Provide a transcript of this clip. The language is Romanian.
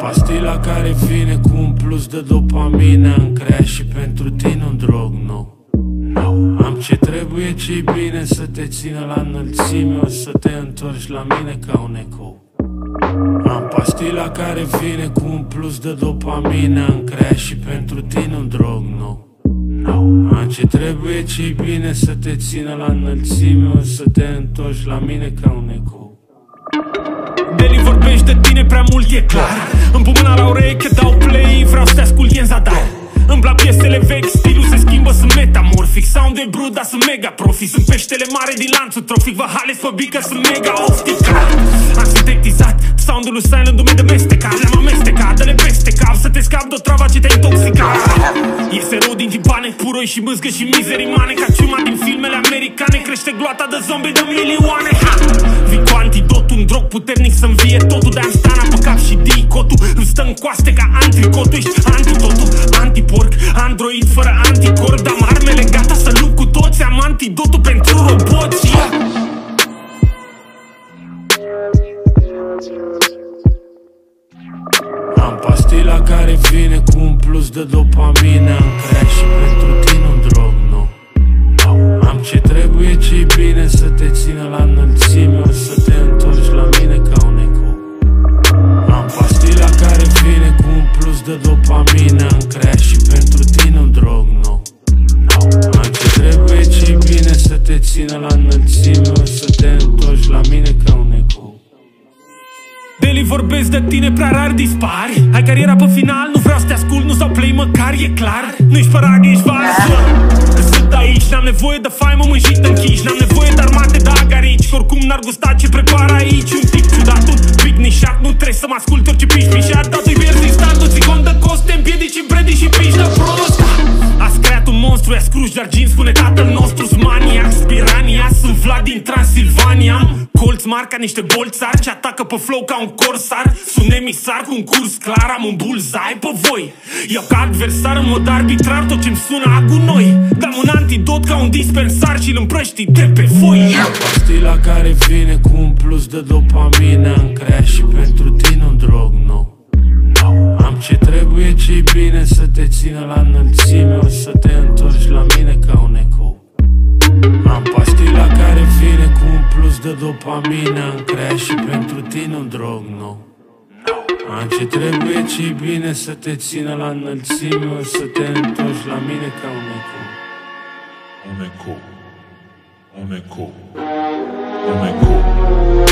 pastila care vine cu un plus de dopamină În crea și pentru tine un drog nou. Am ce trebuie, ce bine să te țină la înălțime O să te întorci la mine ca un ecou. Am pastila care vine cu un plus de dopamină În crea și pentru tine un drog nou. Am ce trebuie, ce bine să te țină la înălțime O să te întorci la mine ca un ecou. Deli vorbești de tine prea mult, e clar. Îmi pun mâna la ureche, dau play Vreau să te ascult, e în zadar. Îmi plac piesele vechi, stilul se schimbă, sunt metamorfic. Sound de brut, dar sunt mega profi Sunt peștele mare din lanțul trofic Vă hales pe bică, sunt mega optic Am sintetizat soundul lui Silent, dume de mestecat. Le-am amestecat, dă-le peste cap Să te scap de o travă ce te intoxicat. Iese rău din tipane, puroi și mâzgă și mizerii mane Ca ciuma din filmele americane Crește gloata de zombie de milioane. Ha! Drog puternic să învie totul De-am stana pe cap și dicotul Îmi stă în coaste ca antricotul Ești antidotul, antiporc Android fără anticorp Am armele gata să lupt cu toți. Am antidotul pentru roboți yeah. Am pastila care vine cu un plus de dopamină. În crea și pentru tine ce trebuie, ce bine să te țină la înălțime O să te întorci la mine ca un ecou Am pastila care vine cu un plus de dopamină În crea și pentru tine un drog nou. Am ce trebuie, ce bine să te țină la înălțime O să te întorci la mine ca un ecou Deli vorbesc de tine, prea rar dispari. Ai cariera pe final, nu vreau să te ascult, nu sau play măcar, e clar. Nu ești parag, ești varză. Sunt aici, n-am nevoie de faimă mânjit închiși N-am nevoie de armate de agarici. Că oricum n-ar gusta ce prepar aici. Un tip ciudat, un pic nișat. Nu trebuie să mă ascult orice piși pișat Datul-i verzi stat, nu ți de cost Te împiedici în predi și piși de prost Ați creat un monstru, ea scruși, dar Jim spune tatăl din Transilvania. Am colț mari ca niște bolțari Ce atacă pe flow ca un corsar. Sunt emisar cu un curs clar Am un bullseye pe voi. Eu ca adversar în mod arbitrar Tot ce-mi sună agu noi Dam un antidot ca un dispensar Și-l împrăști de pe foi Pastila care vine cu un plus de dopamină În crea și pentru tine un drog nou. Am ce trebuie, ce bine să te țină la înălțime O să te întorci la mine ca un ecou. Am pastila care vine cu un plus de dopamină În crea și pentru tine un drog nou Am ce trebuie, ce bine să te țină la înălțime O să te întorci la mine ca un ecou Un eco. Un eco. Un eco.